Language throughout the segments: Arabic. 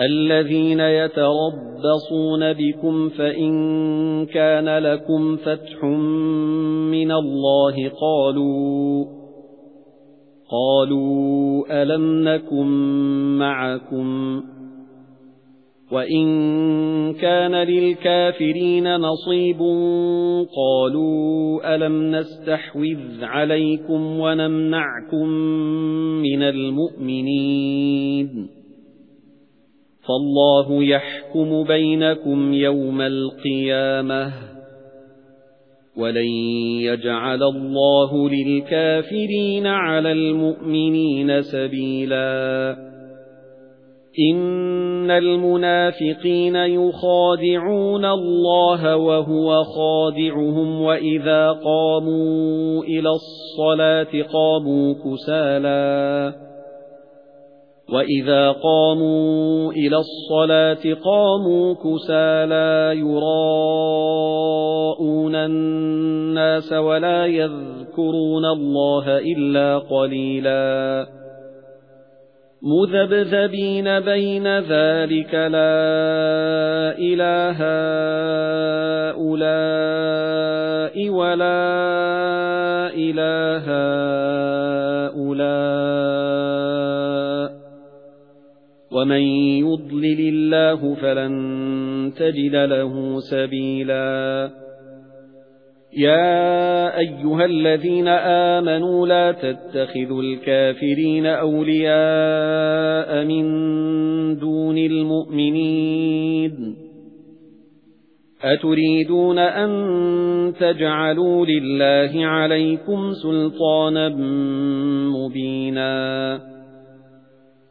الَّذِينَ يَتَرَبَّصُونَ بِكُمْ فَإِن كَانَ لَكُمْ فَتْحٌ مِنَ اللَّهِ قَالُوا قَالُوا أَلَمْ نَكُن مَّعَكُمْ وَإِن كَانَ لِلْكَافِرِينَ نَصِيبٌ قَالُوا أَلَمْ نَسْتَحْوِذْ عَلَيْكُمْ وَنَمْنَعْكُمْ مِنَ الْمُؤْمِنِينَ فَاللَّهُ يَحْكُمُ بَيْنَكُمْ يَوْمَ الْقِيَامَةِ. وَلَن يَجْعَلَ اللَّهُ لِلْكَافِرِينَ عَلَى الْمُؤْمِنِينَ سَبِيلًا. إِنَّ الْمُنَافِقِينَ يُخَادِعُونَ اللَّهَ وَهُوَ خَادِعُهُمْ وَإِذَا قَامُوا إِلَى الصَّلَاةِ قَامُوا كُسَالَى وَإِذَا قَامُوا إِلَى الصَّلَاةِ قَامُوا كُسَالَى يُرَاءُونَ النَّاسَ وَلَا يَذْكُرُونَ اللَّهَ إِلَّا قَلِيلًا مُذَبذَبِينَ بَيْنَ ذَلِكَ لَا إِلَٰهَ هَٰؤُلَاءِ وَلَا إِلَٰهَ هَٰؤُلَاءِ وَمَن يُضْلِلِ اللَّهُ فَلَن تَجِدَ لَهُ سَبِيلًا. يَا أَيُّهَا الَّذِينَ آمَنُوا لَا تَتَّخِذُوا الْكَافِرِينَ أَوْلِيَاءَ مِن دُونِ الْمُؤْمِنِينَ. أَتُرِيدُونَ أَن تَجْعَلُوا لِلَّهِ عَلَيْكُمْ سُلْطَانًا مُبِينًا.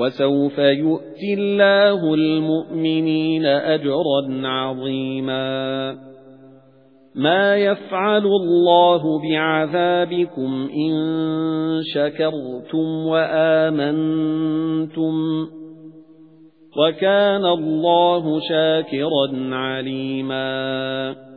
وَسَوْفَ يُؤْتِي اللَّهُ الْمُؤْمِنِينَ أَجْرًا عَظِيمًا. مَا يَفْعَلُ اللَّهُ بِعَذَابِكُمْ إِن شَكَرْتُمْ وَآمَنْتُمْ وَكَانَ اللَّهُ شَاكِرًا عَلِيمًا.